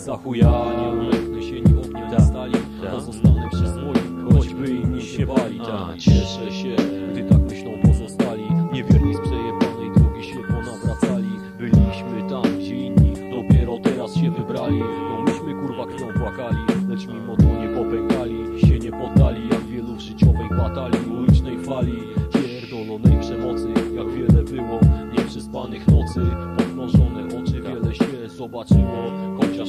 za chuja Nie ulegnę sieni ognia nie stali Pozostanę przy swoim Choćby inni się bali. Ta, Cieszę się, gdy tak myślą pozostali Niewierni z przejebanej drogi się ponawracali. Byliśmy tam, gdzie inni Dopiero teraz się wybrali. No myśmy kurwa krwią płakali Lecz mimo to nie popękali. Się nie poddali jak wielu w życiowej batalii Ulicznej fali. Pierdolonej przemocy Jak wiele było Nieprzyspanych nocy. Podmrożone oczy Wiele się zobaczyło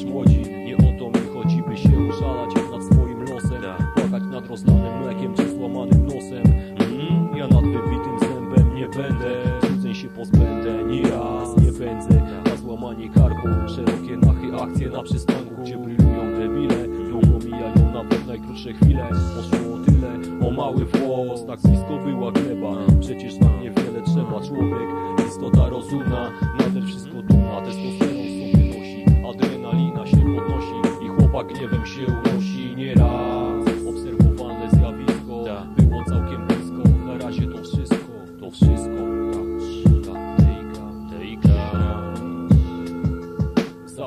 Młodzi Nie o to mi chodzi by się użalać Nad swoim losem Płakać nad rozlanym mlekiem Czy złamanym nosem. Mm, Ja nad wybitym zębem nie będę Cudzeń się pozbędę Nie raz nie pędzę. Na złamanie karku Szerokie nachy akcje na przystanku Gdzie brylują debile. Długo mijają nawet najkrótsze chwile. Poszło o tyle O mały włos Tak blisko była gleba. Przecież nam niewiele trzeba Człowiek. Istota rozumna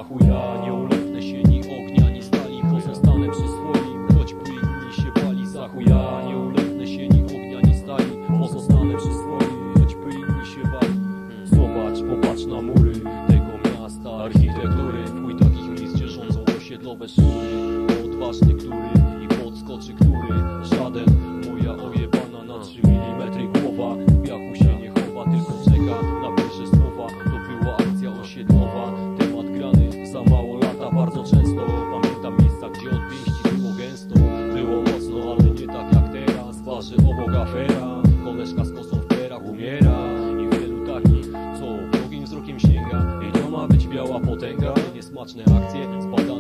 chuja nie ulegnę się ni ognia, ni stali Pozostanę przy swoim, choćby inni się bali Za chuja nie ulegnę się ni ognia, ni stali Pozostanę przy swoim, choćby inni się bali Zobacz, popatrz na mury tego miasta Architektury, w takich miejsc, rządzą osiedlowe szury Odważny, który i podskoczy, który biała potęga Niesmaczne akcje, zbadany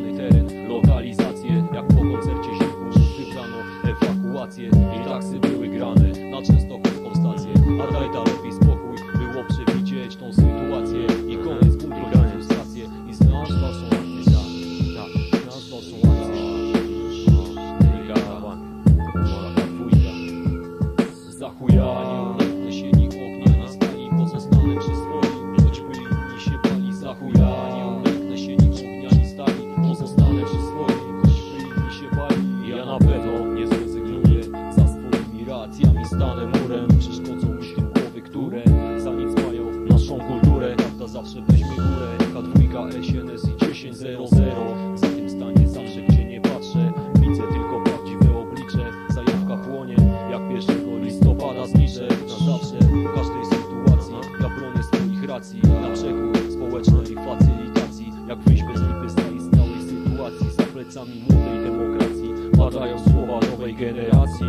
0-0 Za tym stanie zawsze gdzie nie patrzę. Widzę tylko prawdziwe oblicze. Zajawka płonie jak 1 listopada zniżę. Na zawsze w każdej sytuacji Ja bronię swoich racji. Na brzegu społecznej facylitacji Jak wyjśmy z niby z całej sytuacji? Za plecami młodej demokracji Padają słowa nowej generacji.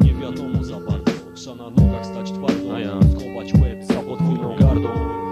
Nie wiadomo za bardzo Trza na nogach stać twardo Skopać łeb za podwójną gardą.